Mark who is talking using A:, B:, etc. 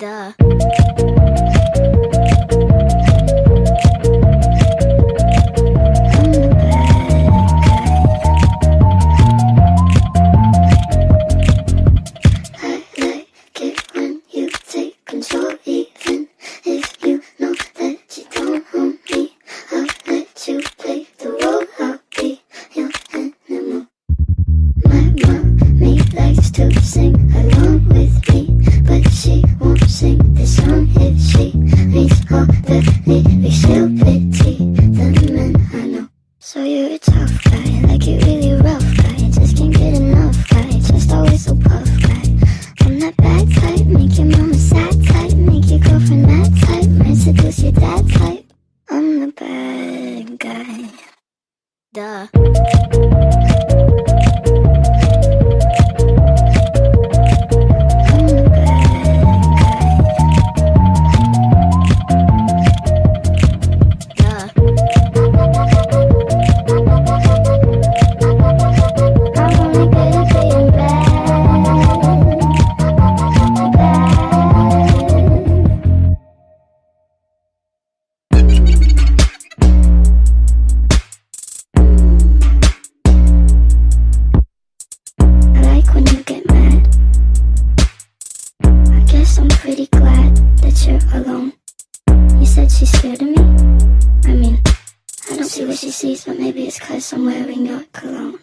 A: Duh. Duh. she's scared of me? I mean, I don't see what she sees, but maybe it's cause I'm wearing your cologne.